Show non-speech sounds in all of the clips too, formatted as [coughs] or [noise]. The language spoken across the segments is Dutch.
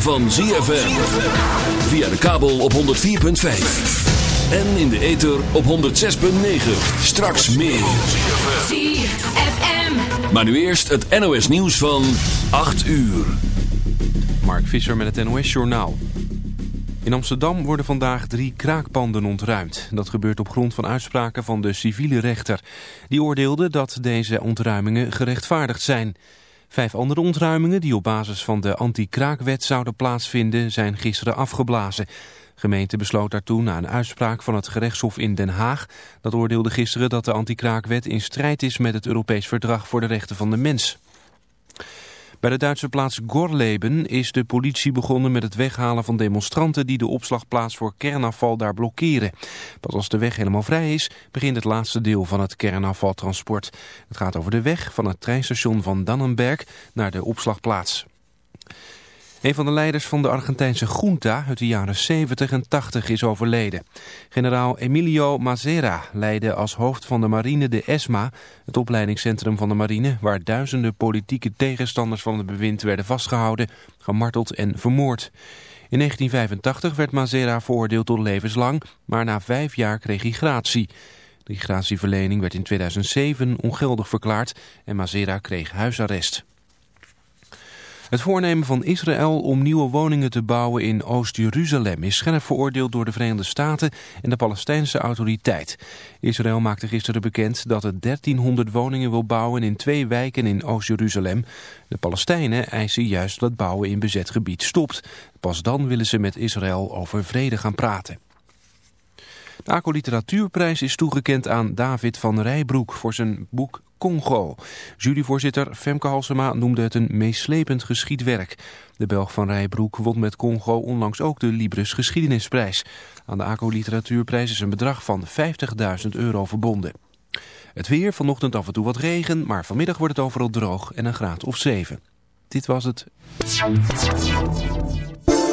van ZFM. Via de kabel op 104.5. En in de ether op 106.9. Straks meer. ZFM. Maar nu eerst het NOS nieuws van 8 uur. Mark Visser met het NOS Journaal. In Amsterdam worden vandaag drie kraakpanden ontruimd. Dat gebeurt op grond van uitspraken van de civiele rechter. Die oordeelde dat deze ontruimingen gerechtvaardigd zijn... Vijf andere ontruimingen die op basis van de anti-kraakwet zouden plaatsvinden zijn gisteren afgeblazen. De gemeente besloot daartoe na een uitspraak van het gerechtshof in Den Haag. Dat oordeelde gisteren dat de anti-kraakwet in strijd is met het Europees Verdrag voor de Rechten van de Mens. Bij de Duitse plaats Gorleben is de politie begonnen met het weghalen van demonstranten die de opslagplaats voor kernafval daar blokkeren. Pas als de weg helemaal vrij is, begint het laatste deel van het kernafvaltransport. Het gaat over de weg van het treinstation van Dannenberg naar de opslagplaats. Een van de leiders van de Argentijnse junta uit de jaren 70 en 80 is overleden. Generaal Emilio Mazera leidde als hoofd van de marine de ESMA, het opleidingscentrum van de marine, waar duizenden politieke tegenstanders van het bewind werden vastgehouden, gemarteld en vermoord. In 1985 werd Mazera veroordeeld tot levenslang, maar na vijf jaar kreeg hij gratie. De gratieverlening werd in 2007 ongeldig verklaard en Mazera kreeg huisarrest. Het voornemen van Israël om nieuwe woningen te bouwen in Oost-Jeruzalem is scherp veroordeeld door de Verenigde Staten en de Palestijnse autoriteit. Israël maakte gisteren bekend dat het 1300 woningen wil bouwen in twee wijken in Oost-Jeruzalem. De Palestijnen eisen juist dat bouwen in bezet gebied stopt. Pas dan willen ze met Israël over vrede gaan praten. De ACO Literatuurprijs is toegekend aan David van Rijbroek voor zijn boek Congo. Juryvoorzitter Femke Halsema noemde het een meeslepend geschiedwerk. De Belg van Rijbroek won met Congo onlangs ook de Libris Geschiedenisprijs. Aan de ACO Literatuurprijs is een bedrag van 50.000 euro verbonden. Het weer, vanochtend af en toe wat regen, maar vanmiddag wordt het overal droog en een graad of 7. Dit was het.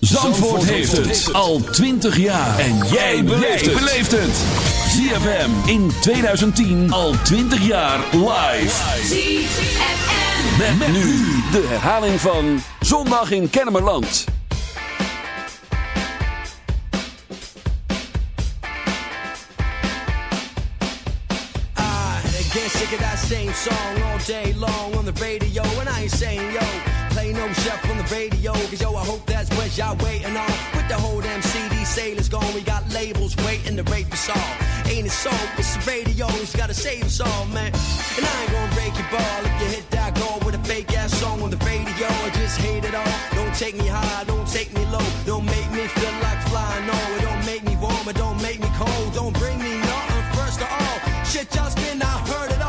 Zandvoort heeft het al 20 jaar. En jij beleeft het. ZFM in 2010 al 20 jaar live. ZFM. Met, nu de herhaling van Zondag in Kennemerland. I get sick of that same song all day long on the radio, and I ain't saying yo, play no chef on the radio, cause yo, I hope that's what y'all waiting on. With the whole damn CD sailors gone, we got labels waiting to rape us all. Ain't it so? It's the radio, it's gotta save us all, man. And I ain't gonna break your ball if you hit that goal with a fake ass song on the radio. I just hate it all. Don't take me high, don't take me low, don't make me feel like flying. No, it don't make me warm, it don't make me cold, don't bring me nothing. First of all, shit y'all spin, I heard it all,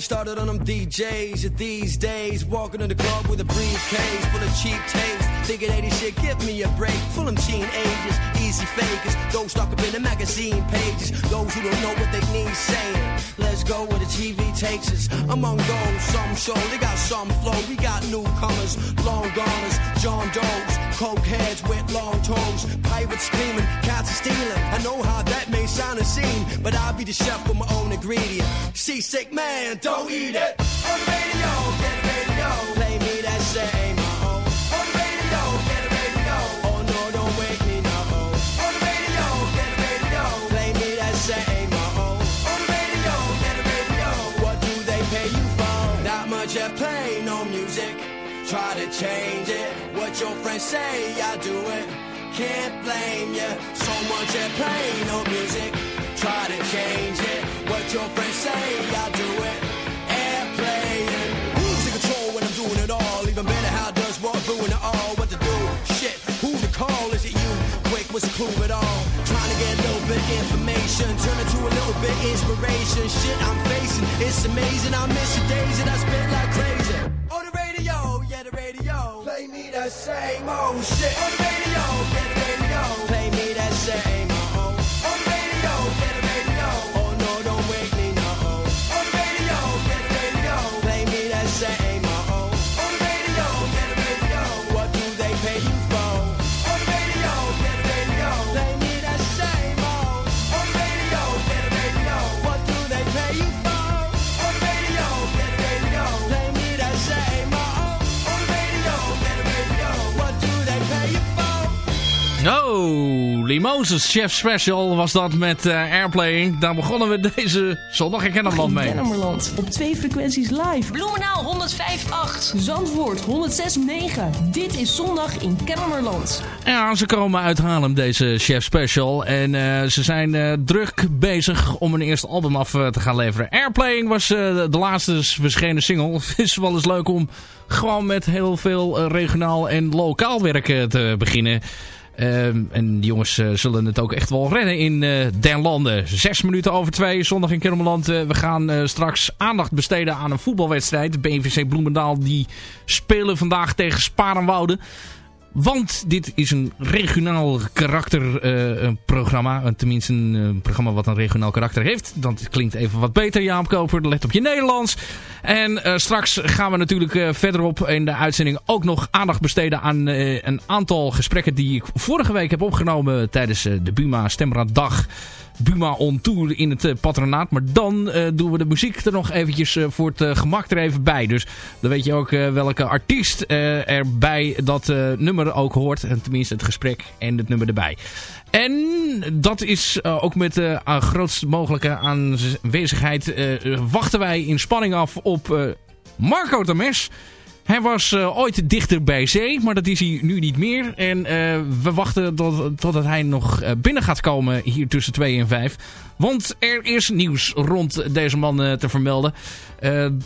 me started on them DJs these days. Walking in the club with a briefcase full of cheap taste. Thinking 80 shit, give me a break. Full of teenagers, easy fakers. Those stuck up in the magazine pages. Those who don't know what they need saying. Let's go where the TV takes us. Among those, some show they got some flow. We got newcomers, long goners, John Doe's, coke heads with long toes, pirates screaming, cats are stealing. I know how that may sound a scene, but I'll be the chef with my own ingredient. Seasick man, don't eat it. On the radio, get radio, play me that. On the radio, get radio, oh no, don't wake me. On the radio, get radio, play me that. On the radio, get radio, what do they pay you for? Not much at play, no music. Try to change it. What your friends say, I do it. Can't blame ya. So much at play, no music. Try to change it. What your friends say, I do it. How ruin it all? What to do? Shit, who to call? Is it you? Quick, what's the clue at all? Trying to get a little bit information, turn it to a little bit inspiration. Shit, I'm facing, it's amazing. I miss the days that I spent like crazy. On the radio, yeah, the radio. Play me that same old shit. On the radio, yeah, the radio. Play Oh, Limoses Chef Special was dat met eh, Airplaying. Daar begonnen we deze zondag in Kennemerland mee. Kennemerland. Op twee frequenties live. Bloemenaal 105.8. Zandvoort 106.9. Dit is zondag in Kennemerland. Ja, ze komen uit Haarlem, deze Chef Special. En eh, ze zijn eh, druk bezig om een eerste album af te gaan leveren. Airplaying was eh, de laatste verschenen single. Het [laughs] is wel eens leuk om gewoon met heel veel regionaal en lokaal werk te beginnen. Ehm, en die jongens eh, zullen het ook echt wel redden in eh den landen. Zes minuten over twee, zondag in Kermeland. Eh, we gaan straks aandacht besteden aan een voetbalwedstrijd. BVC Bloemendaal die spelen vandaag tegen Sparenwoude. Want dit is een regionaal karakter eh, een. Eh, Tenminste een eh, programma wat een regionaal karakter heeft. Dat klinkt even wat beter Jaap Koper. Let op je Nederlands. En straks gaan we natuurlijk verderop in de uitzending ook nog aandacht besteden aan een aantal gesprekken die ik vorige week heb opgenomen tijdens de Buma Stemraaddag. Buma on Tour in het eh, patronaat. Maar dan eh, doen we de muziek er nog eventjes eh, voor het gemak er even bij. Dus dan weet je ook welke artiest er bij dat nummer ook hoort. En tenminste het gesprek en het nummer erbij. En dat is ook met de grootst mogelijke aanwezigheid wachten wij in spanning af op Marco Tames. Hij was uh, ooit dichter bij zee, maar dat is hij nu niet meer. En uh, we wachten tot, totdat hij nog uh, binnen gaat komen hier tussen 2 en 5. Want er is nieuws rond deze man te vermelden.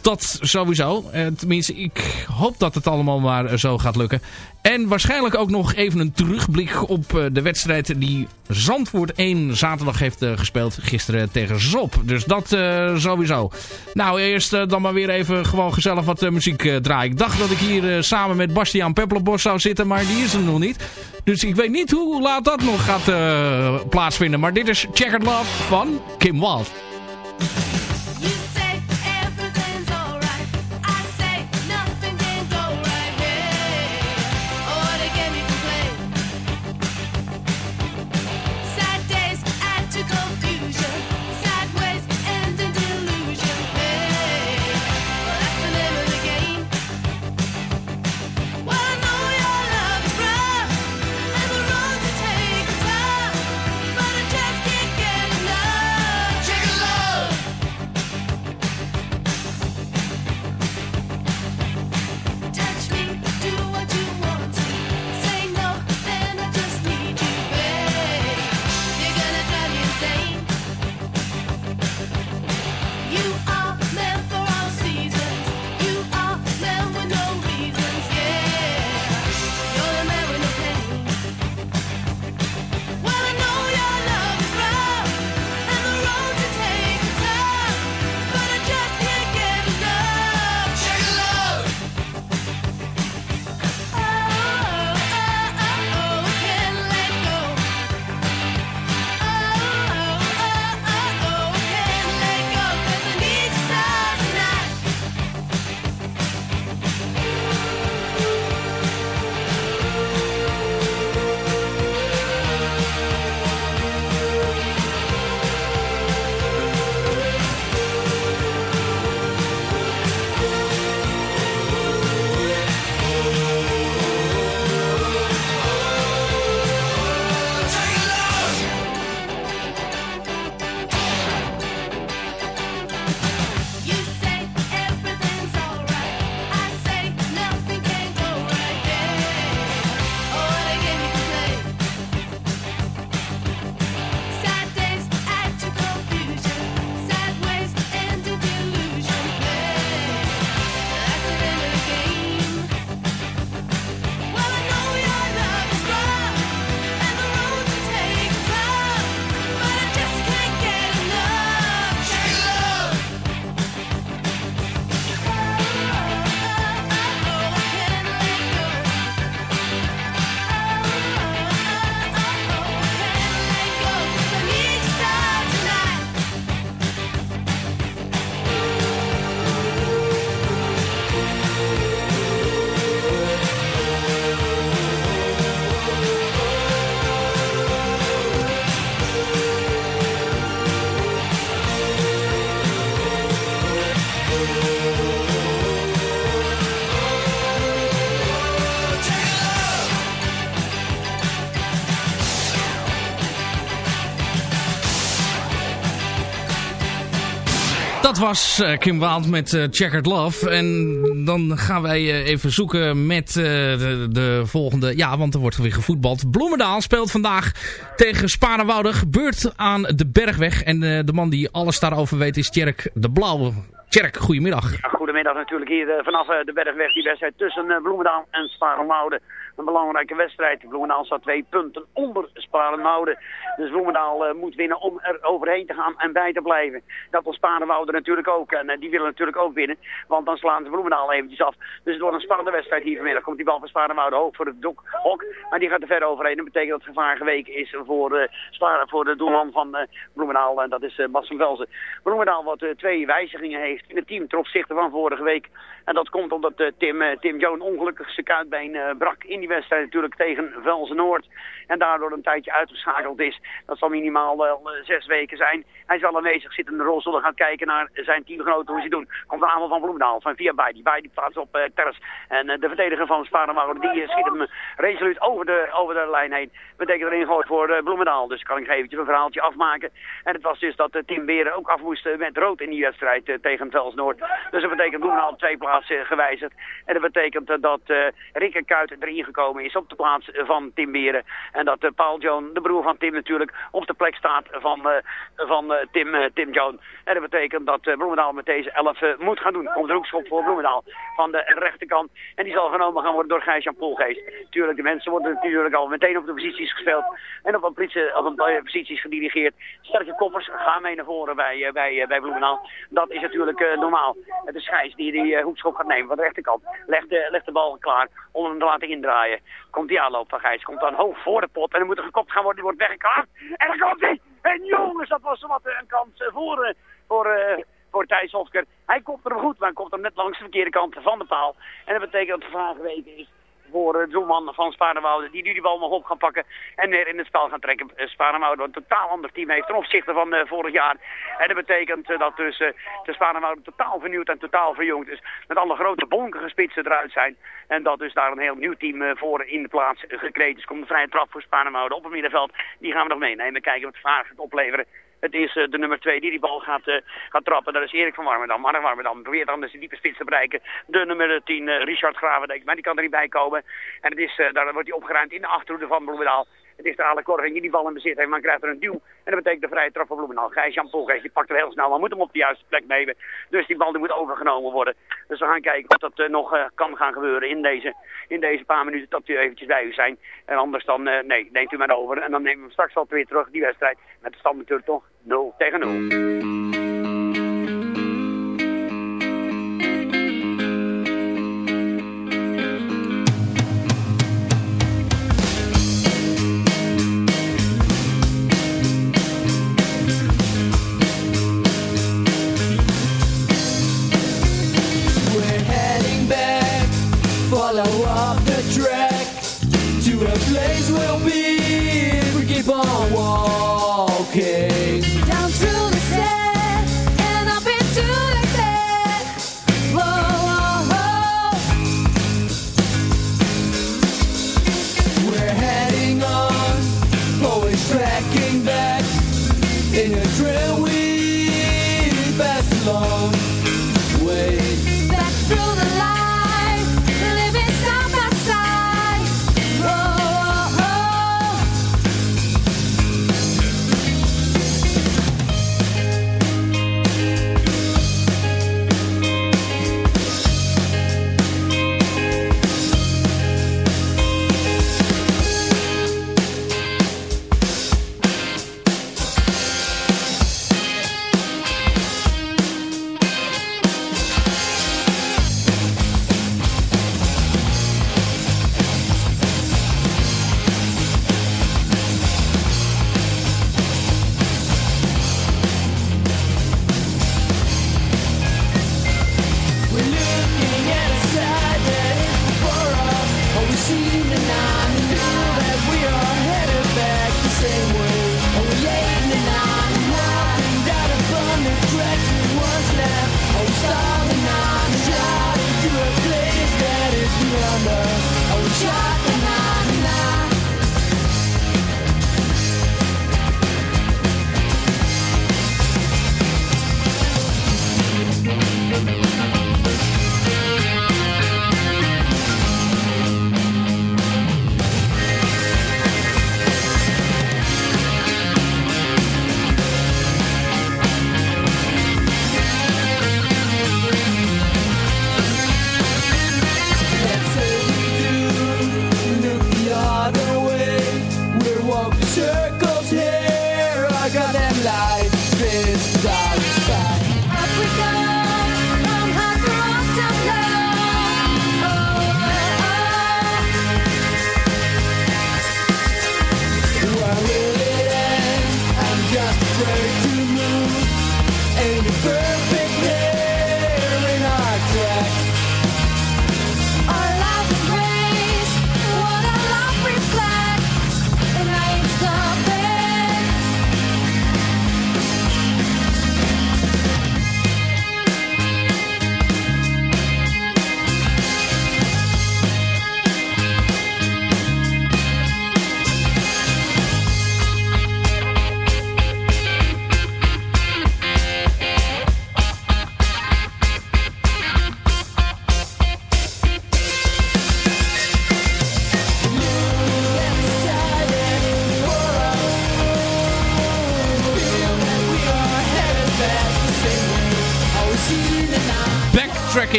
dat sowieso. tenminste, ik hoop dat het allemaal maar zo gaat lukken. En waarschijnlijk ook nog even een terugblik op de wedstrijd die Zandvoort 1 zaterdag heeft gespeeld. Gisteren tegen Zop. Dus dat sowieso. Nou, eerst dan maar weer even gewoon gezellig wat muziek draaien. Ik dacht dat ik hier samen met Bastiaan Peppelenbos zou zitten, maar die is er nog niet. Dus ik weet niet hoe laat dat nog gaat plaatsvinden. Maar dit is Checkered Love van Kim Wald. Dat was uh, Kim Waand met uh, Checkered Love. En dan gaan wij uh, even zoeken met de, de, volgende... Ja, want er wordt weer gevoetbald. Bloemendaal speelt vandaag tegen Sparenwoude. Gebeurt aan de Bergweg. En de man die alles daarover weet is Tjerk de Blauwe. Tjerk, goedemiddag. Goedemiddag natuurlijk hier vanaf de Bergweg. Die wedstrijd tussen Bloemendaal en Sparenwoude een belangrijke wedstrijd. Bloemendaal staat twee punten onder Sparenwouden. Dus Bloemendaal uh, moet winnen om er overheen te gaan en bij te blijven. Dat wil Sparenwouden natuurlijk ook. En uh, die willen natuurlijk ook winnen. Want dan slaan ze Bloemendaal eventjes af. Dus door een spannende wedstrijd hier vanmiddag komt die bal van Sparenwouden hoog voor het dok, hok. Maar die gaat er ver overheen. Dat betekent dat het gevaar geweken is voor, uh, Sparen, voor de doelman van Bloemendaal. En dat is Bas van Velzen. Bloemendaal wat twee wijzigingen heeft in het team ten opzichte van vorige week. En dat komt omdat Tim, Tim Joon ongelukkig zijn kuitbeen brak in die wedstrijd natuurlijk tegen Velzen Noord. En daardoor een tijdje uitgeschakeld is. Dat zal minimaal wel eh, zes weken zijn. Hij wel aanwezig, zit in de rolstoel en gaat kijken naar zijn teamgenoten hoe ze doen. Komt een aanval van Bloemendaal, van via Bij. Die Bij die plaats op uh, Terres. En uh, de verdediger van Sparenwouwer, die uh, schiet hem resoluut over de, over de lijn heen. Betekent erin gooit voor Bloemendaal. Dus kan ik eventjes een verhaaltje afmaken. En het was dus dat Tim Beren ook af moest met rood in die wedstrijd tegen Vels Noord. Dus dat betekent Bloemendaal twee plaatsen gewijzigd. En dat betekent dat Rikke Kuit erin gekomen is op de plaats van Tim Beren. En dat Paul Joan, de broer van Tim natuurlijk, op de plek staat van, van Tim, Tim Joan. En dat betekent dat Bloemendaal met deze 11 moet gaan doen. Komt er ook schop voor Bloemendaal van de rechterkant. En die zal genomen gaan worden door Gijs-Jan Poelgeest. Tuurlijk, de mensen worden natuurlijk al meteen op de posities gespeeld. En op een, op een posities gedirigeerd. Sterke koppers gaan mee naar voren bij, bij, bij Bloemendaal. Dat is natuurlijk normaal. Het is Gijs die die hoekschop gaat nemen van de rechterkant. Legt de, legt de bal klaar om hem te laten indraaien. Komt die aanloop van Gijs. Komt dan hoog voor de pot. En dan moet er gekopt gaan worden. Die wordt weggekaart. En dan komt hij. En jongens, dat was wat een kans voor, voor, voor Thijs Hofker. Hij komt er goed, maar hij komt er net langs de verkeerde kant van de paal. En dat betekent dat het vraag geweten is voor doelman van Sparenwouden, die nu die bal nog op gaan pakken en weer in het spel gaan trekken. Sparenwouden een totaal ander team heeft ten opzichte van uh, vorig jaar. En dat betekent dat dus de Sparenwouden totaal vernieuwd en totaal verjongd is. Met alle grote bonkige spitsen eruit zijn. En dat dus daar een heel nieuw team voor in de plaats gekregen is. Komt een vrije trap voor Sparenwouden op het middenveld. Die gaan we nog meenemen. Kijken wat vragen het opleveren. Het is uh, de nummer 2 die die bal gaat, uh, gaat trappen. Dat is Erik van Warmerdam. Mark Warmerdam probeert anders de diepe spits te bereiken. De nummer 10, uh, Richard Gravendijk. Maar die kan er niet bij komen. En het is, daar wordt hij opgeruimd in de achterhoede van Bloemendaal. Het is de Ale Korving die bal in bezit heeft, maar krijgt er een duw. En dat betekent de vrije trap van Bloemendaal. Gijs-Jan Polgeest, die pakt er heel snel, maar moet hem op de juiste plek nemen. Dus die bal die moet overgenomen worden. Dus we gaan kijken wat dat uh, nog uh, kan gaan gebeuren in deze, in deze paar minuten dat u eventjes bij u zijn. En anders dan, uh, nee, neemt u maar over. En dan nemen we hem straks wel weer terug, die wedstrijd. Met de stand natuurlijk toch 0 tegen 0.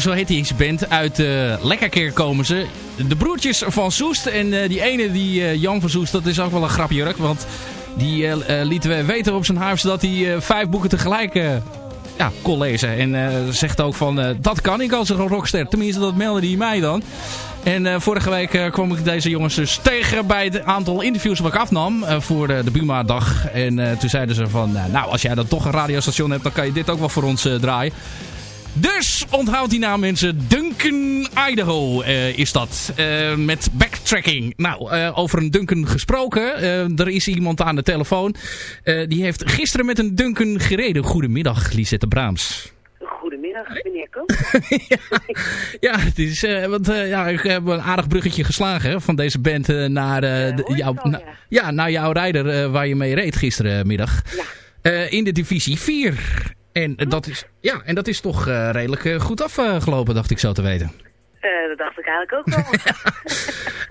Zo heet die band. Uit uh, Lekkerkeer komen ze. De broertjes van Soest. En uh, die ene, die uh, Jan van Soest, dat is ook wel een grapjurk. Want die lieten we weten op zijn huis dat hij vijf boeken tegelijk ja, kon lezen. En zegt ook van, dat kan ik als een rockster. Tenminste, dat meldde hij mij dan. En uh, vorige week uh, kwam ik deze jongens dus tegen bij het aantal interviews wat ik afnam uh, voor de Buma-dag. En toen zeiden ze van, nou als jij dan toch een radiostation hebt, dan kan je dit ook wel voor ons draaien. Dus onthoud die naam mensen. Duncan Idaho is dat. met backtracking. Nou, over een Duncan gesproken. er is iemand aan de telefoon. die heeft gisteren met een Duncan gereden. Goedemiddag, Lisette Braams. Goedemiddag, meneer Koop. [laughs] ja, ja, het is, want, ja, ik heb een aardig bruggetje geslagen hè, van deze band naar, de, jou, al, na, ja. naar jouw rijder waar je mee reed gisterenmiddag. Ja. in de divisie 4. En, dat is, ja, en dat is toch redelijk goed afgelopen, dacht ik zo te weten. Uh, dat dacht ik eigenlijk ook wel.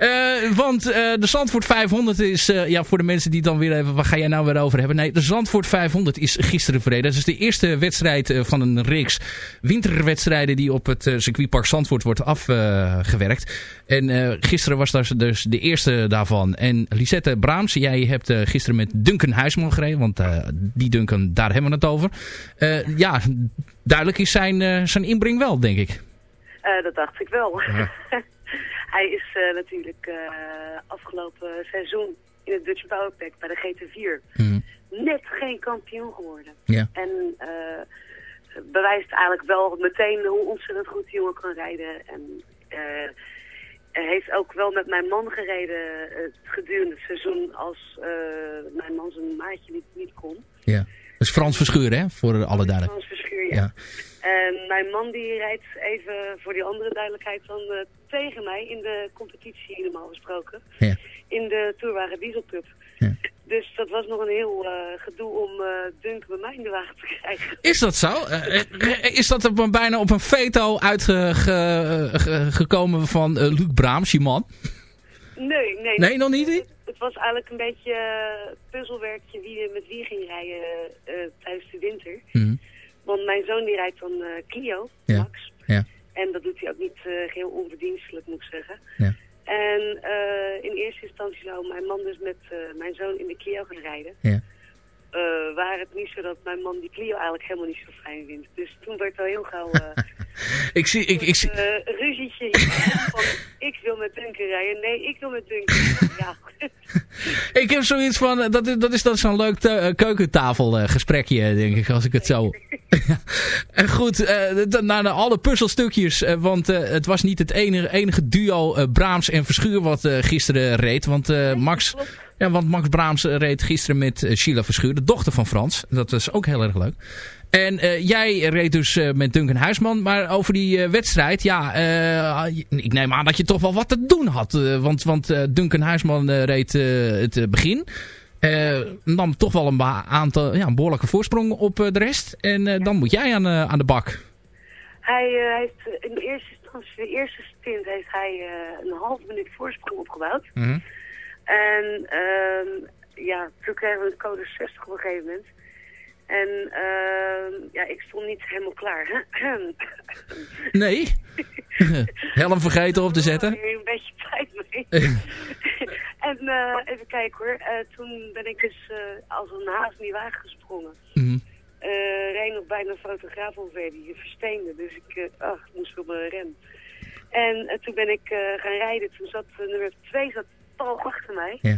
uh, [laughs] want uh, de Zandvoort 500 is, ja, voor de mensen die dan weer even, waar ga jij nou weer over hebben? Nee, de Zandvoort 500 is gisteren verreden. Dat is de eerste wedstrijd van een reeks winterwedstrijden die op het circuitpark Zandvoort wordt afgewerkt. en gisteren was dat dus de eerste daarvan. En Lisette Braams, jij hebt gisteren met Duncan Huisman gereden, want die Duncan, daar hebben we het over. ja, duidelijk is zijn, zijn inbreng wel, denk ik. Uh, dat dacht ik wel. Ja. [laughs] Hij is uh, natuurlijk uh, afgelopen seizoen in het Dutch Powerpack bij de GT4 mm. net geen kampioen geworden. Ja. En bewijst eigenlijk wel meteen hoe ontzettend goed die jongen kan rijden. En hij heeft ook wel met mijn man gereden gedurende het seizoen als mijn man zijn maatje niet, niet kon. Ja. Dat is Frans Verschuur, hè? Voor alle duidelijkheid. Frans Verschuur, ja. ja. En mijn man die rijdt even voor die andere duidelijkheid dan uh, tegen mij in de competitie helemaal gesproken. Ja. In de Tourwagen Diesel Cup. Ja. Dus dat was nog een heel uh, gedoe om uh, Dunk bij mij in de wagen te krijgen. Is dat zo? is dat op een, bijna op een veto uitgekomen van Luc Braams, je man? Nee, nee. Nee, nog niet? Het, het was eigenlijk een beetje puzzelwerkje wie met wie ging rijden tijdens de winter. Mm. Want mijn zoon die rijdt dan uh, Clio, ja. Max. Ja. En dat doet hij ook niet uh, geheel onverdienstelijk, moet ik zeggen. Ja. En uh, in eerste instantie zou mijn man dus met mijn zoon in de Clio gaan rijden. Ja. Waar het niet zo dat mijn man die Clio eigenlijk helemaal niet zo fijn vindt. Dus toen werd het al heel gauw... [laughs] ik zie... Ik, ik zie... ruzietje van [laughs] ik wil met Duncan rijden. Nee, ik wil met Duncan Ja. [laughs] ik heb zoiets van, dat is, dat is dan zo'n leuk keukentafelgesprekje, denk ik, als ik het zo... en goed, uh, naar alle puzzelstukjes, uh, want uh, het was niet het enige, enige duo Braams en Verschuur wat gisteren reed. Want Max... Ja, want Max Braams reed gisteren met Sheila Verschuur, de dochter van Frans. Dat is ook heel erg leuk. En uh, jij reed dus uh, met Duncan Huisman. Maar over die uh, wedstrijd, ja, ik neem aan dat je toch wel wat te doen had. want want Duncan Huisman reed het begin. nam toch wel een, aantal, ja, een behoorlijke voorsprong op de rest. En dan moet jij aan, aan de bak. Hij heeft in de eerste instantie, de eerste stint, heeft hij een half minuut voorsprong opgebouwd. Mm -hmm. En ja, toen kregen we de code 60 op een gegeven moment. En uh, ja, ik stond niet helemaal klaar. [laughs] nee? [laughs] Helm vergeten op te zetten? Ik een beetje tijd mee. [laughs] en uh, even kijken hoor. Uh, toen ben ik dus als een haas in die wagen gesprongen. Mm -hmm. reed nog bijna een fotograaf ongeveer die versteende. Dus ik ach, moest op mijn rem. En toen ben ik gaan rijden. Toen zat nummer 2 zat pal achter mij. Ja.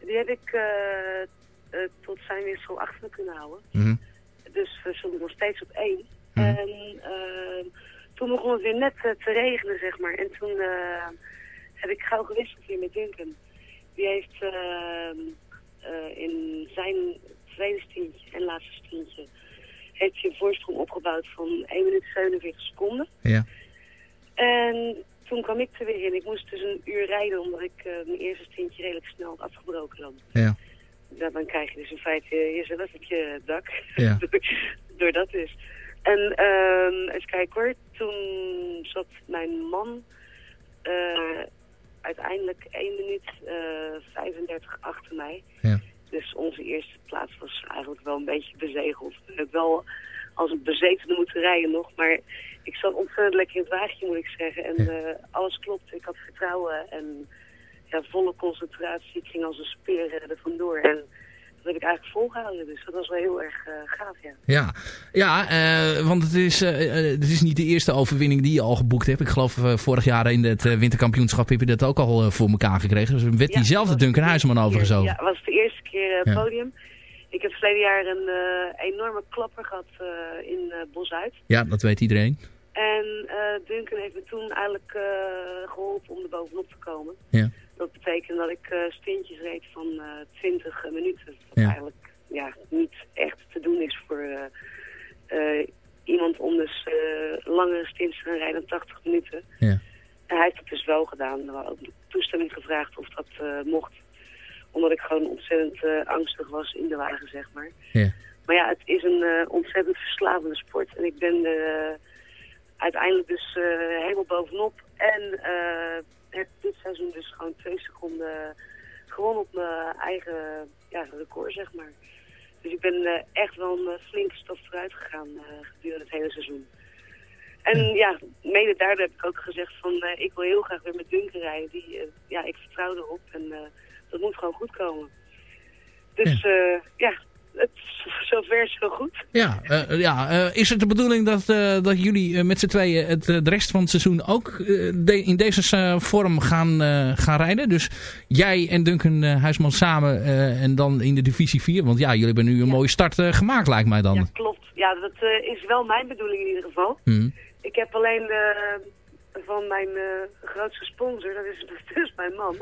Die heb ik uh, tot zijn wissel achter me kunnen houden. Mm -hmm. Dus we stonden nog steeds op één. Mhm. En uh, toen begon het weer net uh, te regenen, zeg maar. En toen heb ik gauw gewisseld weer met Duncan. Die heeft ehm, in zijn tweede stintje en laatste stintje... heeft hij een voorsprong opgebouwd van 1 minuut 47 seconden. Ja. En toen kwam ik er weer in. Ik moest dus een uur rijden omdat ik mijn eerste stintje redelijk snel had afgebroken dan. Ja. Dan krijg je dus in feite jezelf op je dak. Ja. [laughs] Door dat dus. En um, even kijken hoor. Toen zat mijn man uh, uiteindelijk 1 minuut uh, 35 achter mij. Ja. Dus onze eerste plaats was eigenlijk wel een beetje bezegeld. Wel als een bezetene moeten rijden nog. Maar ik zat ontzettend lekker in het wagentje, moet ik zeggen. En eh, alles klopt. Ik had vertrouwen en ja, volle concentratie. Ik ging als een speer er vandoor. En dat heb ik eigenlijk volgehouden. Dus dat was wel heel erg eh, gaaf, ja. Ja, ja eh, want het is, het is niet de eerste overwinning die je al geboekt hebt. Ik geloof vorig jaar in het winterkampioenschap heb je dat ook al voor elkaar gekregen. Dus werd Ja, diezelfde Duncan Huisman overgezogen. Ja, was de eerste keer Ja. Ik heb verleden jaar een eh, enorme klapper gehad eh, in uh, Bosuit. Ja, dat weet iedereen. En eh, Duncan heeft me toen eigenlijk eh, geholpen om er bovenop te komen. Ja. Dat betekent dat ik eh stintjes reed van eh 20 minuten. Wat Ja. eigenlijk ja, niet echt te doen is voor eh, eh, iemand om dus eh, langere stints te gaan rijden dan 80 minuten. Ja. En hij heeft het dus wel gedaan. We hadden ook toestemming gevraagd of dat eh, mocht. Omdat ik gewoon ontzettend eh, angstig was in de wagen, zeg maar. Ja. Maar ja, het is een eh, ontzettend verslavende sport. En ik ben er eh, uiteindelijk dus helemaal bovenop. En heb dit seizoen dus gewoon twee seconden gewonnen op mijn eigen ja, record, zeg maar. Dus ik ben echt wel een flinke stap vooruit gegaan gedurende het hele seizoen. En ja, mede daardoor heb ik ook gezegd van ik wil heel graag weer met Duncan rijden. Die, ja, ik vertrouw erop en dat moet gewoon goed komen. Dus ja, ja het, zover zo goed. Ja, eh, ja eh, is het de bedoeling dat, dat jullie met z'n tweeën het, de rest van het seizoen ook de- in deze vorm gaan, gaan rijden? Dus jij en Duncan Huisman samen en dan in de divisie 4? Want ja, jullie hebben nu een mooie start gemaakt lijkt mij dan. Ja, klopt. Ja, dat is wel mijn bedoeling in ieder geval. Mhm. Ik heb alleen van mijn grootste sponsor, dat is [laughs] dus mijn man,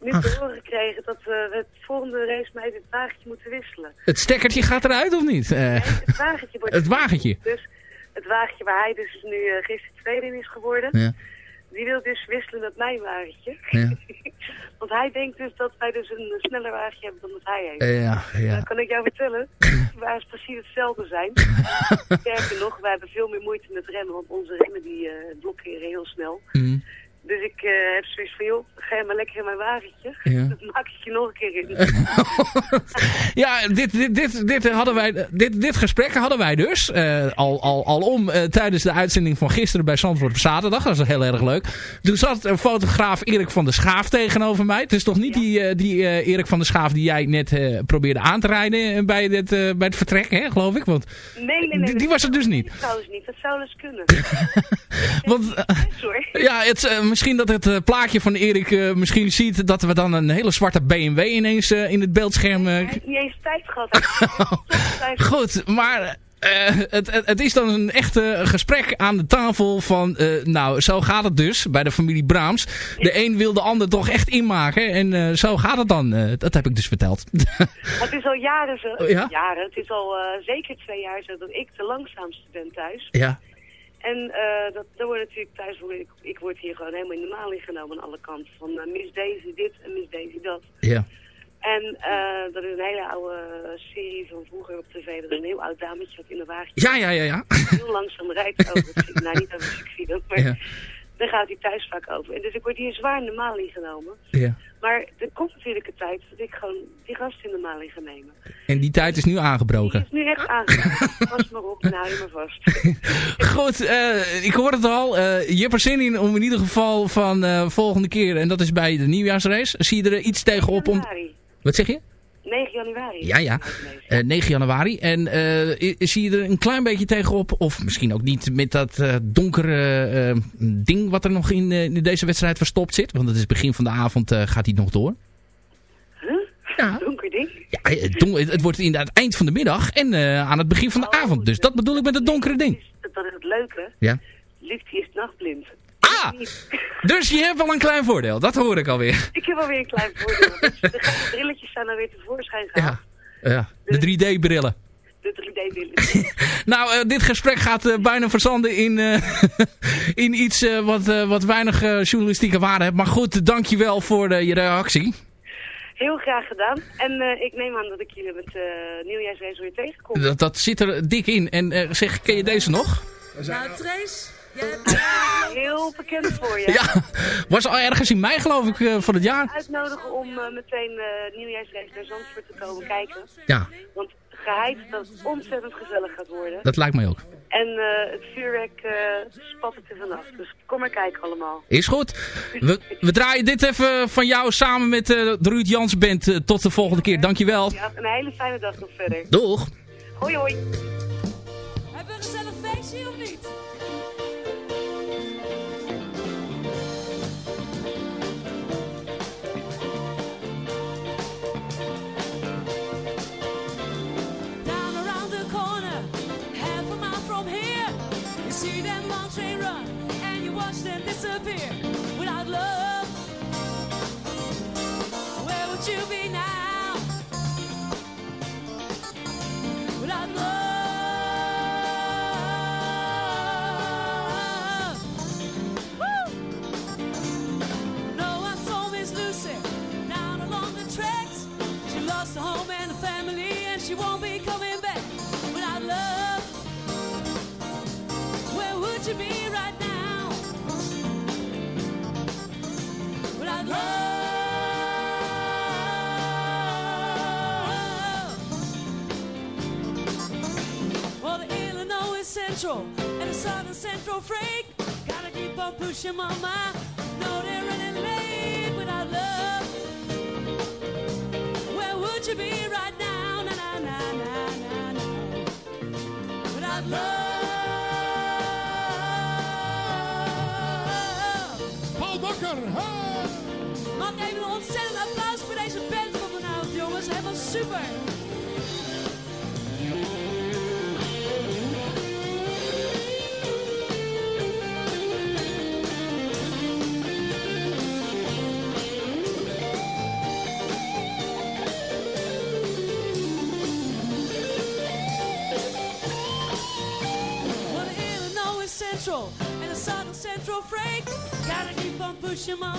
niet te horen gekregen dat we het volgende race met het wagentje moeten wisselen. Het stekkertje gaat eruit of niet? Eh, Het wagentje wordt [laughs] het wagentje? Dus het wagentje waar hij dus nu eh, gisteren tweede in is geworden, Ja. die wil dus wisselen met mijn wagentje. Ja. [laughs] Want hij denkt dus dat wij dus een sneller wagentje hebben dan dat hij heeft. Eh, ja, ja. Dan kan ik jou vertellen, [coughs] wij precies hetzelfde zijn. [laughs] Sterker nog, wij hebben veel meer moeite met remmen, want onze remmen die blokkeren heel snel. Mhm. Dus ik eh, heb zoiets van, joh, ga je maar lekker in mijn wagentje. Ja. [laughs] Dan maak ik je nog een keer in. [laughs] Ja, dit, dit, dit, dit, hadden wij, dit, dit gesprek hadden wij dus eh, al, al, al om eh, tijdens de uitzending van gisteren bij Zandvoort op zaterdag. Dat was heel erg leuk. Toen zat een fotograaf Erik van der Schaaf tegenover mij. Het is toch niet die, die Erik van der Schaaf die jij net probeerde aan te rijden bij, dit, bij het vertrek, hè, geloof ik? Want Nee, nee, nee. Die- die dat was er dus zou- niet. Dat trouwens niet, dat zou dus kunnen. [laughs] Want, Sorry. ja, het, misschien dat het eh, plaatje van Erik eh, misschien ziet dat we dan een hele zwarte BMW ineens eh, in het beeldscherm... eh, Hij heeft niet eens tijd gehad. [laughs] Goed, maar het, het, het is dan een echte gesprek aan de tafel van... nou, zo gaat het dus bij de familie Braams. De een wil de ander toch echt inmaken. En zo gaat het dan. Dat heb ik dus verteld. [laughs] Het is al jaren zo. Ja? Jaren. Het is al zeker twee jaar zo dat ik de langzaamste ben thuis. ja. En eh dat, dat wordt natuurlijk thuis, word ik, ik word hier gewoon helemaal in de maling genomen aan alle kanten. Van eh, Miss Daisy dit en Miss Daisy dat. Ja. En eh, dat is een hele oude serie van vroeger op tv. Dat een heel oud dametje wat in de wagen Ja, ja, ja, ja. heel langzaam rijdt over het circuit. [laughs] Nou, niet over het circuit, maar Ja. Daar gaat hij thuis vaak over. En dus ik word hier zwaar in de maling genomen. ja. Maar er komt natuurlijk een tijd dat ik gewoon die gast in de maling ga nemen. En die tijd is nu aangebroken. Het is nu echt aangekomen. [laughs] Pas maar op, nou je maar vast. [laughs] Goed, eh, ik hoor het al. Eh, je hebt er zin in om in ieder geval van eh, volgende keer... en dat is bij de nieuwjaarsrace. Zie je er iets tegenop om... Wat zeg je? 9 januari. Ja, ja. Eh, 9 januari. En i- zie je er een klein beetje tegenop? Of misschien ook niet met dat eh, donkere eh, ding wat er nog in, in deze wedstrijd verstopt zit? Want het is begin van de avond, gaat hij nog door? Ja. [laughs] Donker ding. Ja, het, don- het wordt inderdaad eind van de middag en aan het begin van de avond. Dus dat bedoel ik met het donkere ding. Dat is het leuke. Ja. Luc die is nachtblind. Ah! Dus je hebt wel een klein voordeel. Dat hoor ik alweer. Ik heb alweer een klein voordeel. Dus de brilletjes zijn alweer tevoorschijn gehaald. Ja, de 3D-brillen. De 3D-brilletjes. [laughs] Nou, eh, dit gesprek gaat eh, bijna verzanden in, eh, [laughs] in iets eh, wat, eh, wat weinig journalistieke waarde heeft. Maar goed, dankjewel voor je reactie. Heel graag gedaan. En eh, ik neem aan dat ik jullie met uh, nieuwjaarsrace weer tegenkom. Dat, dat zit er dik in. En eh, zeg, ken je deze nog? Nou, Trace, jij [laughs] heel bekend voor je. Ja, was al ergens in mei geloof ik eh, van het jaar. Uitnodigen om eh, meteen uh, nieuwjaarsreis naar Zandvoort te komen kijken. Ja. Want geheid dat het ontzettend gezellig gaat worden. Dat lijkt mij ook. En uh, het vuurwerk uh, spat het er vanaf. Dus kom maar kijken allemaal. Is goed. We, we draaien dit even van jou samen met uh, de Ruud Jans Band. tot de volgende keer. Dankjewel. Ja, een hele fijne dag nog verder. Doeg. Hoi hoi. Hebben we een gezellig feestje of niet? Disappear without love. Where would you be now? Without love. Woo! No one saw Miss Lucy down along the tracks. She lost her home and the family and she won't be Well, the Illinois Central and the Southern Central Freight gotta keep on pushing my mind. No, they're running late without love. Where would you be right now? Na na na na na na. Without love. Even een ontzettend deze band van vanavond, jongens. Helemaal super. Central and the Southern Central Freight. Gotta keep on pushing my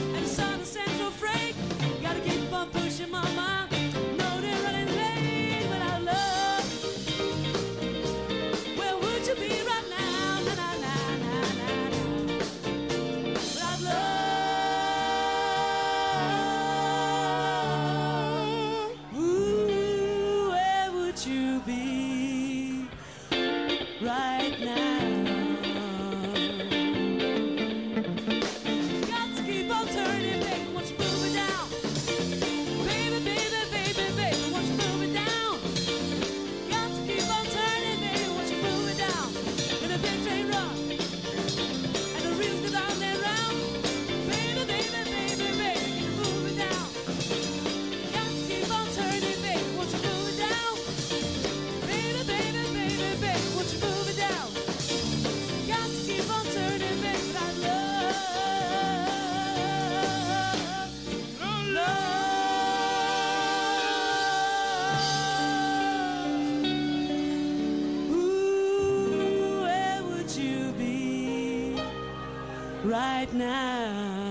right now?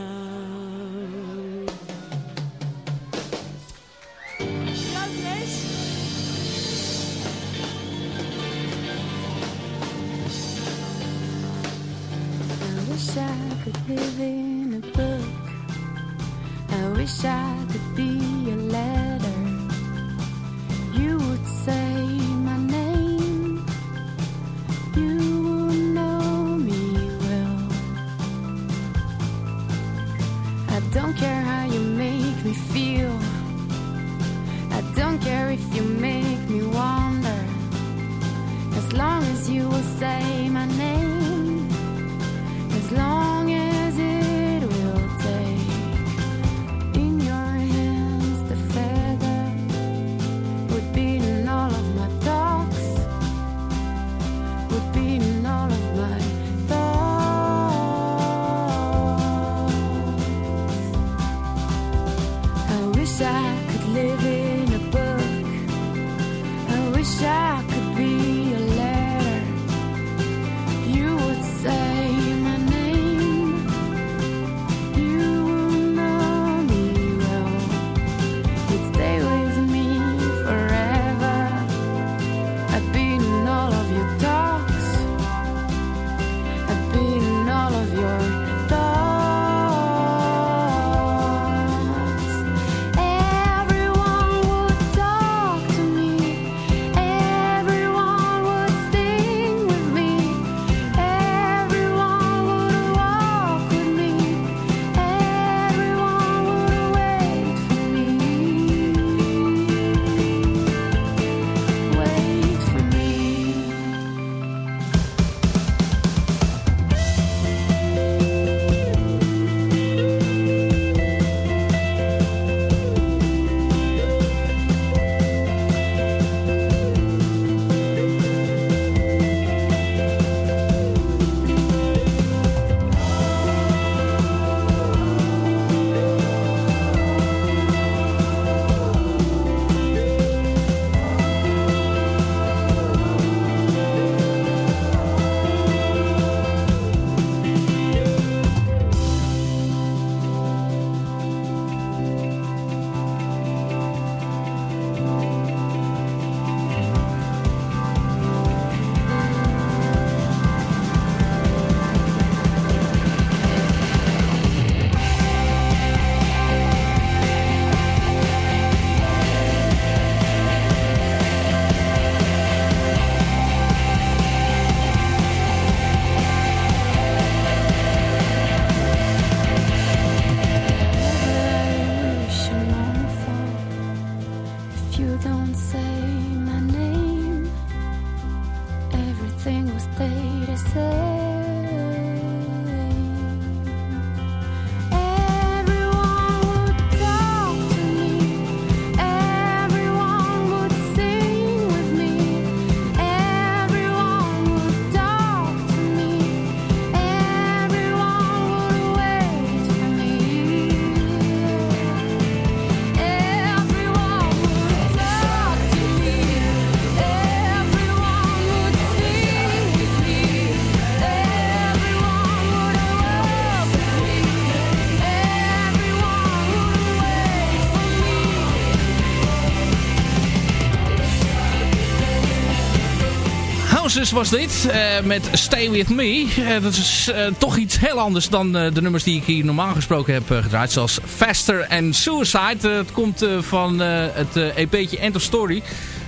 Roses was dit, eh, met Stay With Me. Eh, dat is eh, toch iets heel anders dan de nummers die ik hier normaal gesproken heb gedraaid. Zoals Faster and Suicide. Het komt van het EP'tje End of Story.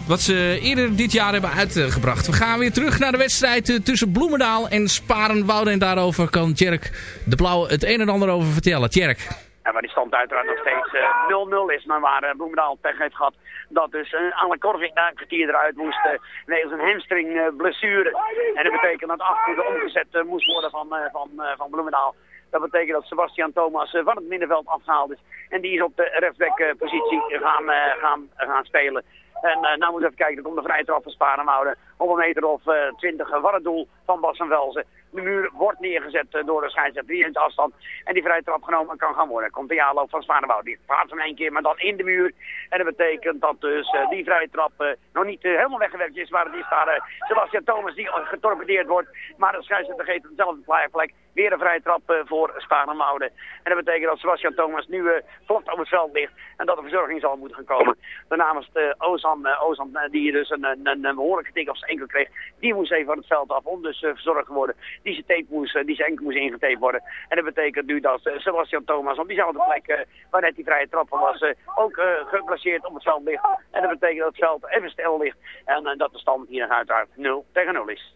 Wat ze eerder dit jaar hebben uitgebracht. We gaan weer terug naar de wedstrijd tussen Bloemendaal en Sparenwoude. En daarover kan Tjerk de Blauw het een en ander over vertellen. Tjerk. En waar die stand uiteraard nog steeds eh, 0-0 is. Maar waar uh, Bloemendaal pech heeft gehad dat dus uh, Anne Korving na een kwartier eruit moest. Wegens een hamstring blessure. En dat betekent dat afvoer omgezet moest worden van, van, van Bloemendaal. Dat betekent dat Sebastian Thomas van het middenveld afgehaald is. En die is op de rechtsback positie gaan, gaan, gaan spelen. En uh, nou moet even kijken, er komt de vrije trap van Sparenwouden. Op een meter of uh, 20 van het doel van Bas van Velzen. De muur wordt neergezet uh, door de scheidsrechter. Die in de afstand. En die vrije trap genomen kan gaan worden. Komt de jaarloop van Sparenwouden. Die plaatst hem één keer, maar dan in de muur. En dat betekent dat dus uh, die vrije trap uh, nog niet helemaal weggewerkt is. Waar het is daar Sebastian Thomas die getorpedeerd wordt. Maar de scheidsrechter geeft op dezelfde plek weer een vrije trap voor Sparenwouden. En dat betekent dat Sebastian Thomas nu plat op het veld ligt. En dat de verzorging zal moeten gaan komen. Daarna was het Ozan, Ozan die dus een, een, een behoorlijke tik op zijn enkel kreeg. Die moest even van het veld af om dus verzorgd worden. Die zijn, tape moest, die zijn enkel moest ingetaped worden. En dat betekent nu dat Sebastian Thomas op diezelfde plek waar net die vrije trap van was, ook geplaceerd op het veld ligt. En dat betekent dat het veld even stil ligt. En dat de stand hier uiteraard 0 tegen 0 is.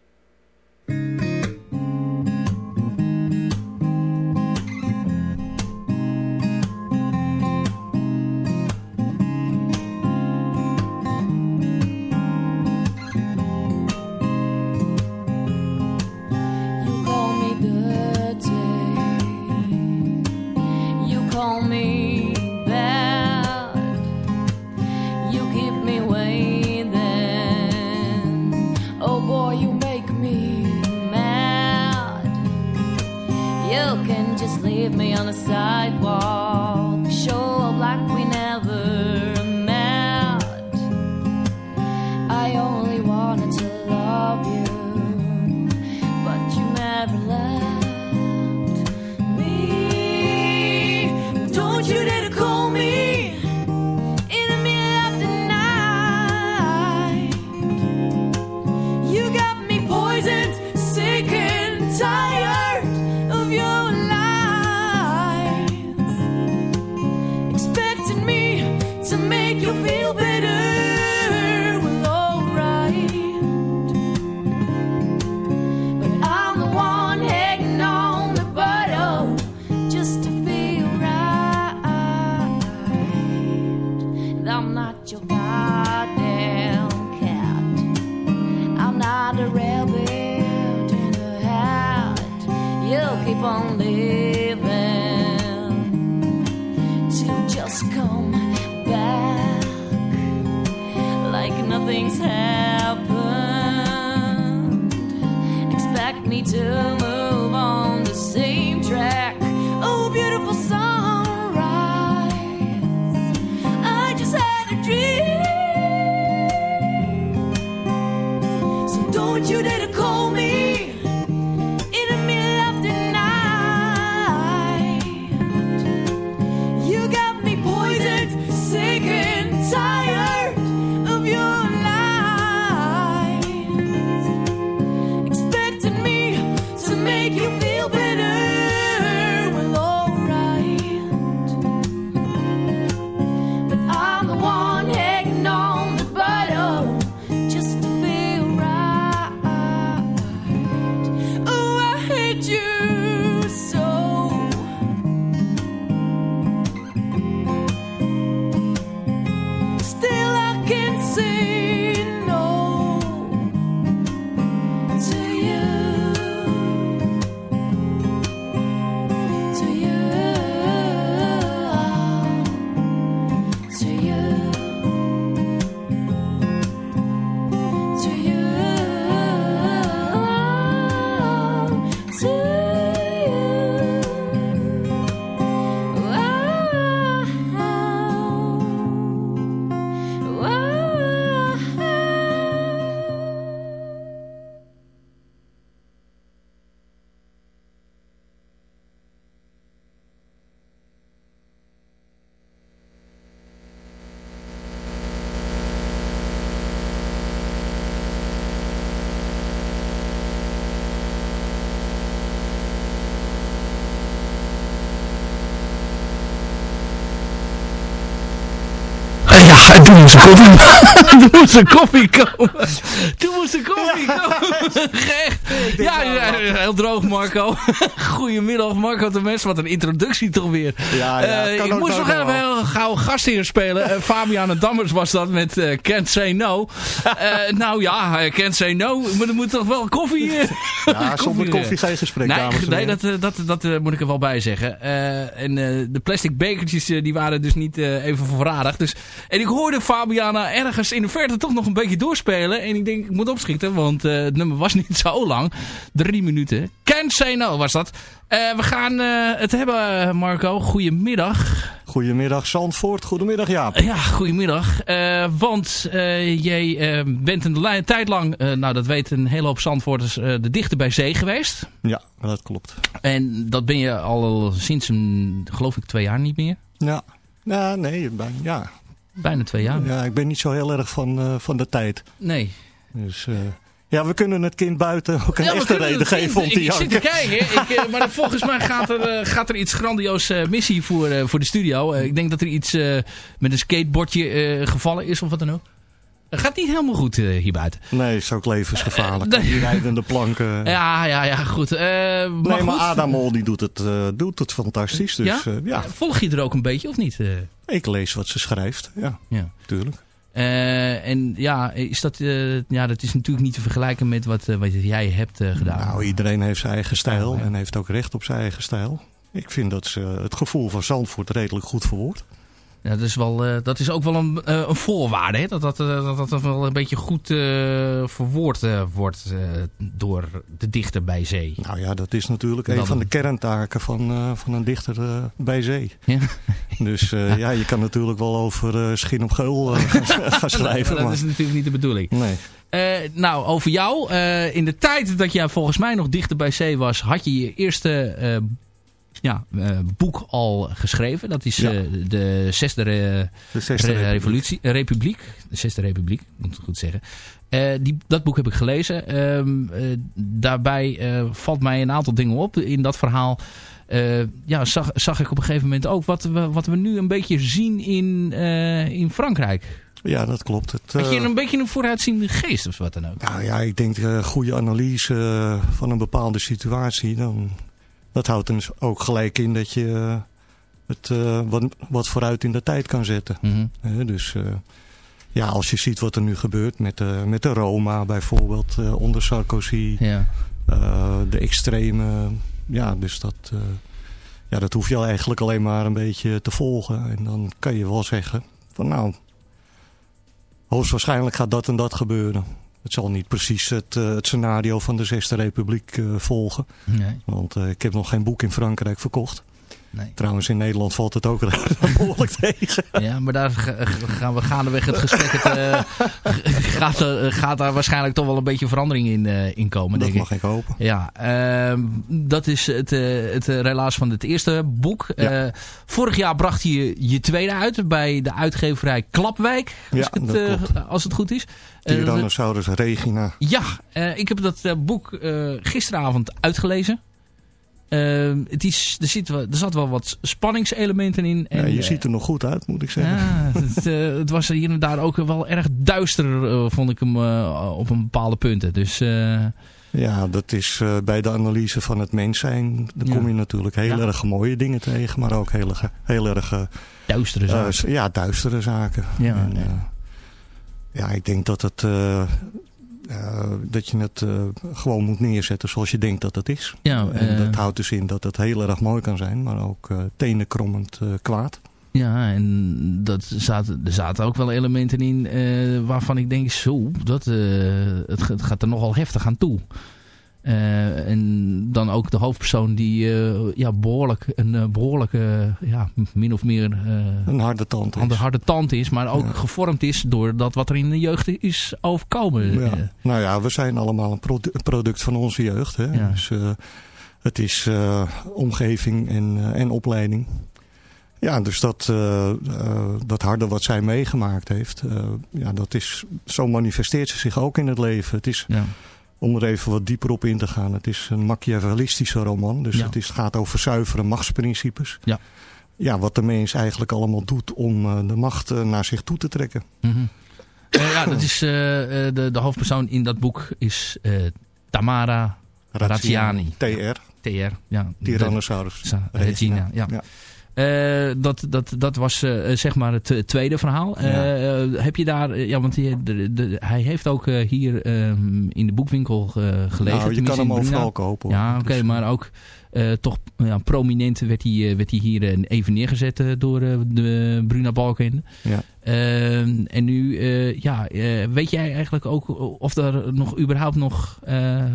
En toen moest de koffie, toen moest de koffie komen. Toen de koffie. [laughs] Echt. Ja, heel droog Marco. [laughs] Goedemiddag Marco de Mens. Wat een introductie toch weer. Ja, ja, Eh, ik moest nog even heel gauw gastheer spelen. Uh, Fabiana Dammers was dat met eh, Can't Say No. [laughs] Nou ja, Can't Say No. Maar er moet toch wel koffie... Ja, zonder koffie geen gesprek, Nee, dames nee dat, dat, dat moet ik er wel bij zeggen. En de plastic bekertjes die waren dus niet even voorradig. Dus, en ik hoorde Fabiana ergens in de verte toch nog een beetje doorspelen. En ik denk, ik moet opschieten, want eh, het nummer was [laughs] niet zo lang. Drie minuten. Can't say no was dat. Eh, we gaan eh, het hebben, Marco. Goedemiddag. Goedemiddag Zandvoort, goedemiddag Jaap. Ja, goedemiddag. Want jij bent een tijd lang, nou dat weten een hele hoop Zandvoorters, de dichter bij zee geweest. Ja, dat klopt. En dat ben je al sinds een, geloof ik, twee jaar niet meer. Ja, ja nee, bij- ja. Bijna twee jaar. Ja, ik ben niet zo heel erg van, van de tijd. Nee. Dus eh, ja, we kunnen het kind buiten ook een Ja, echte reden het geven om te ik, ik zit janken. te kijken, ik, eh, maar [laughs] volgens mij gaat er, eh, gaat er iets grandioos eh, missie voor, voor de studio. Ik denk dat er iets met een skateboardje gevallen is of wat dan ook. Het gaat niet helemaal goed hier buiten. Nee, is ook levensgevaarlijk. Die rijdende planken. [laughs] Ja, ja, ja, goed. Maar nee, maar goed. Adam Mol die doet het, doet het fantastisch. Dus ja? Volg je er ook een beetje of niet? ik lees wat ze schrijft. Ja, Ja. tuurlijk. Eh, en ja, is dat, eh, ja, dat is natuurlijk niet te vergelijken met wat, eh, wat jij hebt gedaan. Nou, iedereen heeft zijn eigen stijl en heeft ook recht op zijn eigen stijl. Ik vind dat ze het gevoel van Zandvoort redelijk goed verwoord. Ja, dat, is wel, eh, dat is ook wel een, eh, een voorwaarde. Hè? Dat, dat, eh, dat dat wel een beetje goed verwoord wordt door de dichter bij zee. Nou ja, dat is natuurlijk een van de kerntaken van, van een dichter bij zee. Ja. [laughs] Dus ja, je kan natuurlijk wel over schim op geul [laughs] gaan, schrijven. dat maar- is natuurlijk niet de bedoeling. Nee. Nou, over jou. In de tijd dat jij volgens mij nog dichter bij zee was, had je je eerste ja, eh, boek al geschreven. Dat is Ja. eh, de zesde, re- De Zesde re- Republiek. revolutie, republiek. De zesde republiek, moet ik goed zeggen. Eh, die, dat boek heb ik gelezen. Ehm, eh, daarbij valt mij een aantal dingen op in dat verhaal. ja, zag, zag ik op een gegeven moment ook wat we, wat we nu een beetje zien in, in Frankrijk. Ja, dat klopt. Het, Had je een beetje een vooruitziende geest of wat dan ook? Nou ja, ik denk goede analyse van een bepaalde situatie. Dan, dat houdt dus ook gelijk in dat je eh, het eh, wat, wat vooruit in de tijd kan zetten. Mhm. Dus eh, ja, als je ziet wat er nu gebeurt met, eh, met de Roma bijvoorbeeld onder Sarkozy. Ja. de extreme. Ja, dus dat, ja, dat hoef je eigenlijk alleen maar een beetje te volgen. En dan kan je wel zeggen van nou, hoogstwaarschijnlijk gaat dat en dat gebeuren. Het zal niet precies het, eh, het scenario van de Zesde Republiek eh, volgen. Nee. Want eh, ik heb nog geen boek in Frankrijk verkocht. Nee. Trouwens, in Nederland valt het ook [laughs] behoorlijk tegen. Ja, maar daar ga- gaan we gaandeweg het gesprek. Het, eh, gaat, gaat daar waarschijnlijk toch wel een beetje verandering in, in komen, Dat denk mag ik hopen. Ja, ehm, dat is het, eh, het relaas van het eerste boek. Ja. Vorig jaar bracht je je tweede uit bij de uitgeverij Klapwijk. Als, Ja, ik het, dat als het goed is. Tyrannosaurus regina. ja, ik heb dat boek gisteravond uitgelezen. Ehm, het is, er, zit er zat wel wat spanningselementen in. En, ja, je eh, ziet er nog goed uit, moet ik zeggen. ja, het, eh, het was hier en daar ook wel erg duister, eh, vond ik hem op een bepaalde punten. Dus Ja, dat is bij de analyse van het mens zijn. Dan Ja. kom je natuurlijk heel Ja. erg mooie dingen tegen. Maar ook heel, erg- heel erg... duistere zaken. ja, duistere zaken. Ja, En, nee. ja, ik denk dat, het, eh, dat je het eh, gewoon moet neerzetten zoals je denkt dat het is. Ja, en eh, dat houdt dus in dat het heel erg mooi kan zijn. Maar ook tenenkrommend kwaad. ja, en dat zaten, er zaten ook wel elementen in waarvan ik denk, zo, dat, het gaat er nogal heftig aan toe. Eh, en dan ook de hoofdpersoon die eh, ja, behoorlijk, een eh, behoorlijke, ja, min of meer Een harde tand is. de harde tand is, maar ook gevormd is door dat wat er in de jeugd is overkomen. Ja. Nou ja, we zijn allemaal een produ- een product van onze jeugd. Hè? Ja. Dus, het is omgeving en, en opleiding. Ja, dus dat, dat harde wat zij meegemaakt heeft, ja, dat is, zo manifesteert ze zich ook in het leven. Het is, ja. Om er even wat dieper op in te gaan, het is een Machiavellistische roman. Dus Ja. het is, gaat over zuivere machtsprincipes. Ja. ja, wat de mens eigenlijk allemaal doet om eh, de macht eh, naar zich toe te trekken. Mhm. Eh, ja, dat is, de, de hoofdpersoon in dat boek is Tamara Razziani. TR. TR, ja. Tyrannosaurus. Sa- Regina, ja. Ja. Eh, dat, dat, dat was eh, zeg maar het eh, tweede verhaal. Heb je daar, ja, want de, de, hij heeft ook hier ehm, in de boekwinkel gelegen. Nou, je kan hem overal kopen. hoor. Ja, oké, maar ook toch ja, prominent werd hij, werd hij hier even neergezet door de Bruna Balken. Ja. Ehm, en nu, ja, weet jij eigenlijk ook of er nog überhaupt nog,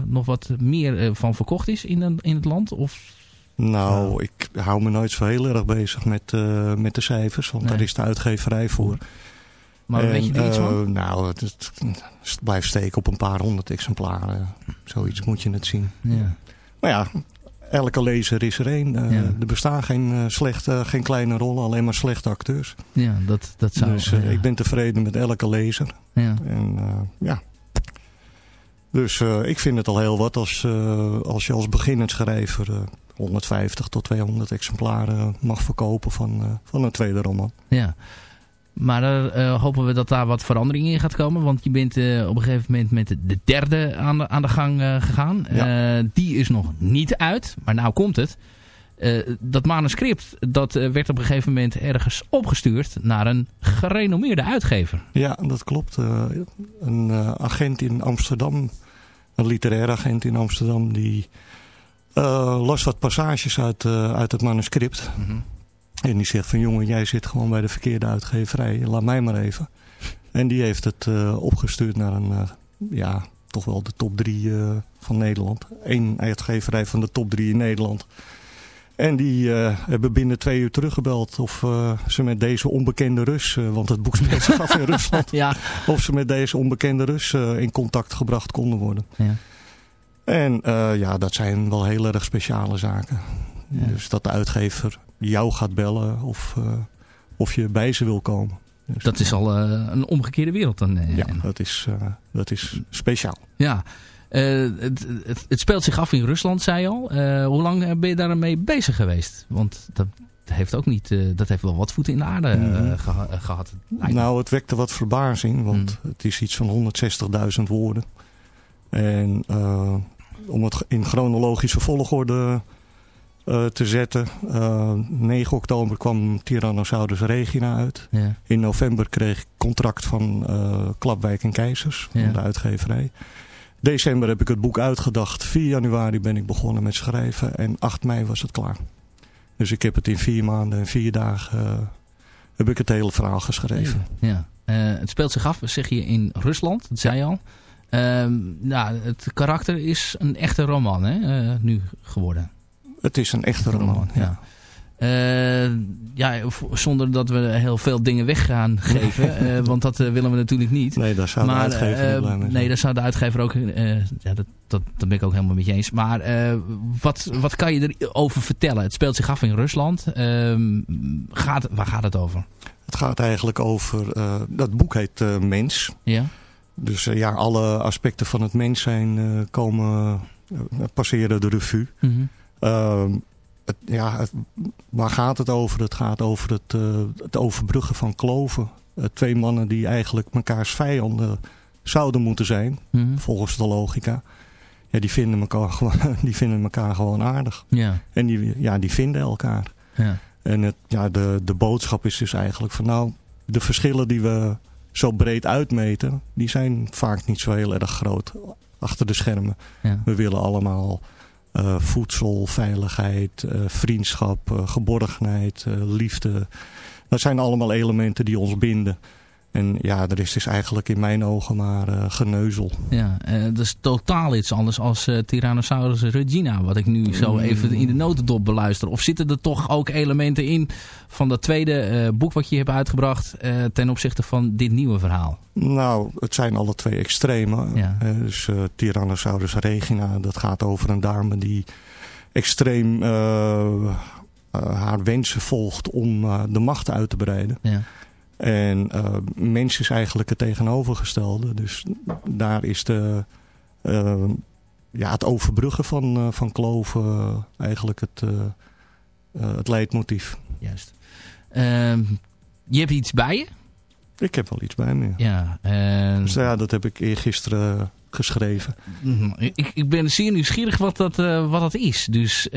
nog wat meer van verkocht is in, in het land? Of Nou, ik hou me nooit zo heel erg bezig met, eh, met de cijfers, want Nee. daar is de uitgeverij voor. Maar weet je er iets eh, van? Nou, het, blijft steken op een paar honderd exemplaren. Zoiets moet je het zien. Ja. Maar ja, elke lezer is er één. Eh, Ja. Er bestaan geen, eh, slechte, geen kleine rollen, alleen maar slechte acteurs. Ja, dat, dat zou... dus eh, ik ben tevreden met elke lezer. Ja. En eh, ja. Dus eh, ik vind het al heel wat als, eh, als je als beginnend schrijver eh, 150 tot 200 exemplaren mag verkopen van, eh, van een tweede roman. Ja. Maar daar eh, hopen we dat daar wat verandering in gaat komen. Want je bent eh, op een gegeven moment met de- de derde aan de, aan de gang eh, gegaan. Eh, die is nog niet uit. Maar nou komt het. Eh, dat manuscript dat eh, werd op een gegeven moment ergens opgestuurd naar een gerenommeerde uitgever. Ja, dat klopt. Eh, een eh, agent in Amsterdam, een literair agent in Amsterdam, die eh, las wat passages uit, eh, uit het manuscript. En die zegt van jongen, jij zit gewoon bij de verkeerde uitgeverij, laat mij maar even. En die heeft het eh, opgestuurd naar een, eh, ja, toch wel de top drie eh, van Nederland. Eén uitgeverij van de top drie in Nederland. En die eh, hebben binnen twee uur teruggebeld of eh, ze met deze onbekende Rus, eh, want het boek speelt zich af in [laughs] Rusland, ja. of ze met deze onbekende Rus eh, in contact gebracht konden worden. Ja. En eh, ja, dat zijn wel heel erg speciale zaken. Dus dat de uitgever jou gaat bellen of, eh, of je bij ze wil komen. Dus, Dat is al eh, een omgekeerde wereld dan. ja, dat is, dat is speciaal. Ja. Het, het, het speelt zich af in Rusland, zei je al. Hoe lang ben je daarmee bezig geweest? Want dat heeft ook niet, dat heeft wel wat voeten in de aarde Mhm. geha- eh, gehad. Nou, het wekte wat verbazing, want het is iets van 160.000 woorden. En eh, om het in chronologische volgorde eh, te zetten. eh 9 oktober kwam Tyrannosaurus regina uit. Ja. In november kreeg ik contract van eh, Klapwijk en Keizers, van de uitgeverij. December heb ik het boek uitgedacht. 4 januari ben ik begonnen met schrijven en 8 mei was het klaar. Dus ik heb het in vier maanden en vier dagen eh, heb ik het hele verhaal geschreven. Ja. Eh, het speelt zich af, zeg je, in Rusland. Dat zei je al. Ehm, nou, het karakter is een echte roman, hè, eh, nu geworden. Het is een echte roman, ja. Eh, ja, v- zonder dat we heel veel dingen weg gaan [laughs] geven. eh, want dat eh, willen we natuurlijk niet. Nee, daar zou de maar, uitgever eh, blij mee. Nee, daar zou de uitgever ook... eh, ja, dat, dat, dat ben ik ook helemaal met je eens. Maar eh, wat, wat kan je erover vertellen? Het speelt zich af in Rusland. Ehm, gaat, waar gaat het over? Het gaat eigenlijk over, eh, dat boek heet eh, Mens. Ja. Dus eh, ja, alle aspecten van het mens zijn eh, komen, eh, passeren de revue. Mhm. Ehm, het, ja, het- waar gaat het over? Het gaat over het, het overbruggen van kloven. Twee mannen die eigenlijk mekaars vijanden zouden moeten zijn, Mhm. volgens de logica. Ja, die vinden elkaar [laughs] gewoon, die vinden elkaar gewoon aardig. Ja. En die, ja, die vinden elkaar. Ja. En het, ja, de, de boodschap is dus eigenlijk van nou, de verschillen die we zo breed uitmeten, die zijn vaak niet zo heel erg groot achter de schermen. Ja. We willen allemaal eh, voedsel, veiligheid, eh, vriendschap, eh, geborgenheid, liefde. Dat zijn allemaal elementen die ons binden. En ja, er is dus eigenlijk in mijn ogen maar eh, geneuzel. Ja, eh, dat is totaal iets anders als eh, Tyrannosaurus Regina, wat ik nu zo Mm. even in de notendop beluister. Of zitten er toch ook elementen in van dat tweede boek wat je hebt uitgebracht ten opzichte van dit nieuwe verhaal? Nou, het zijn alle twee extreme. Ja. Dus Tyrannosaurus regina, dat gaat over een dame die extreem haar wensen volgt om de macht uit te breiden. Ja. En eh, mens is eigenlijk het tegenovergestelde. Dus daar is de, eh, ja, het overbruggen van, eh, van kloven eigenlijk het, het leidmotief. Juist. Ehm, je hebt iets bij je? Ik heb wel iets bij me. Ja. en- Dus ja, dat heb ik eergisteren geschreven. Mhm. Ik, ik ben zeer nieuwsgierig wat dat, wat dat is. Dus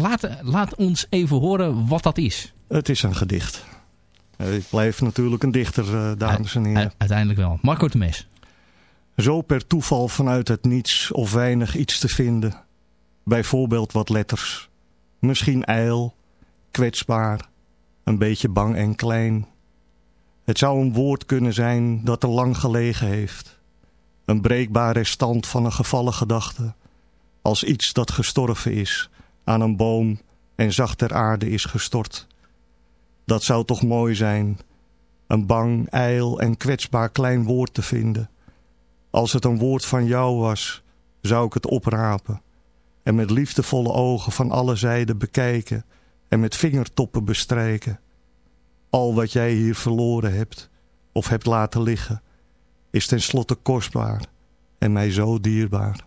laat, laat ons even horen wat dat is. Het is een gedicht. Eh, Ik blijf natuurlijk een dichter, eh, dames en heren. Uiteindelijk wel. Marco Temes. Zo per toeval vanuit het niets of weinig iets te vinden. Bijvoorbeeld wat letters. Misschien ijl, kwetsbaar, een beetje bang en klein. Het zou een woord kunnen zijn dat er lang gelegen heeft. Een breekbaar restant van een gevallen gedachte. Als iets dat gestorven is, aan een boom en zacht ter aarde is gestort. Dat zou toch mooi zijn, een bang, ijl en kwetsbaar klein woord te vinden. Als het een woord van jou was, zou ik het oprapen en met liefdevolle ogen van alle zijden bekijken en met vingertoppen bestrijken. Al wat jij hier verloren hebt of hebt laten liggen, is tenslotte kostbaar en mij zo dierbaar.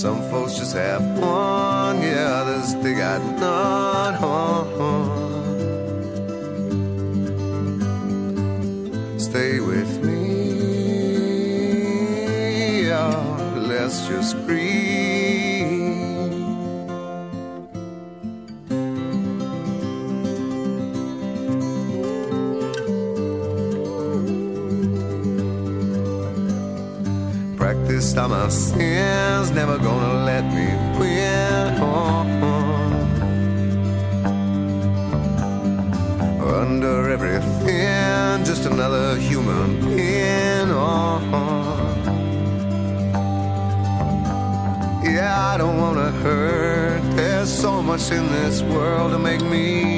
Some folks just have one, yeah, others they got none. Stay with me, yeah, let's just breathe. Practiced on my sins, never gonna let me win. Under everything, just another human being. Yeah, I don't wanna hurt. There's so much in this world to make me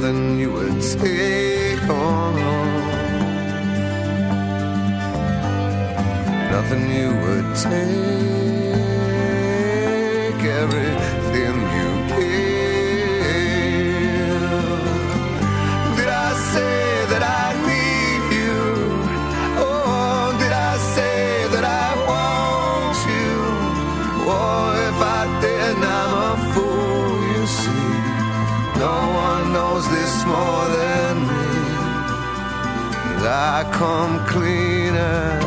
nothing you would take on. Nothing you would take. Everything I come cleaner.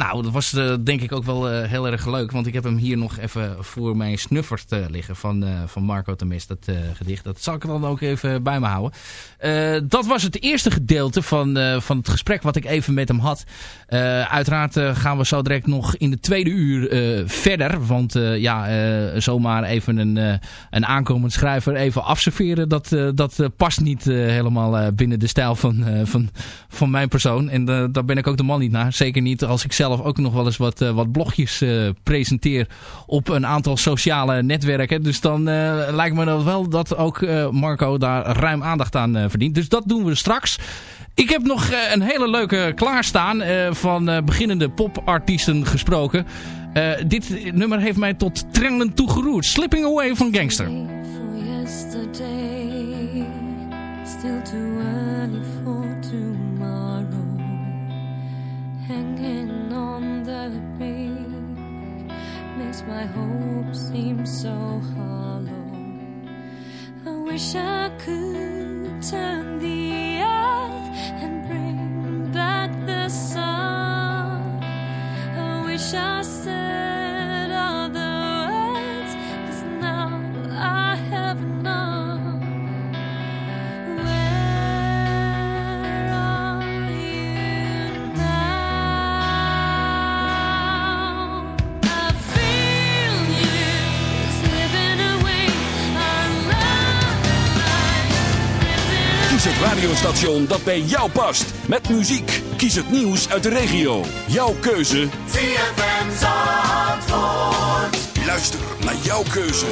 Nou, dat was eh, denk ik ook wel eh, heel erg leuk. Want ik heb hem hier nog even voor mijn snuffert eh, liggen van, van Marco Temes, dat gedicht. Dat zal ik dan ook even bij me houden. Dat was het eerste gedeelte van, van het gesprek wat ik even met hem had. Uiteraard gaan we zo direct nog in de tweede uur verder. Want ja, zomaar even een, een aankomend schrijver even afserveren. Dat, dat past niet helemaal binnen de stijl van, van, van mijn persoon. En daar ben ik ook de man niet naar. Zeker niet als ik zelf ook nog wel eens wat, eh, wat blogjes eh, presenteer op een aantal sociale netwerken. Dus dan eh, lijkt me dat wel dat ook Marco daar ruim aandacht aan verdient. Dus dat doen we straks. Ik heb nog een hele leuke klaarstaan van beginnende popartiesten gesproken. Dit nummer heeft mij tot trenden toegeroerd. Slipping Away van Gangster. My hope seem so hollow. I wish I could turn the earth and bring back the sun. I wish I said het radiostation dat bij jou past. Met muziek. Kies het nieuws uit de regio. Jouw keuze. ZFM Zandvoort. Luister naar jouw keuze.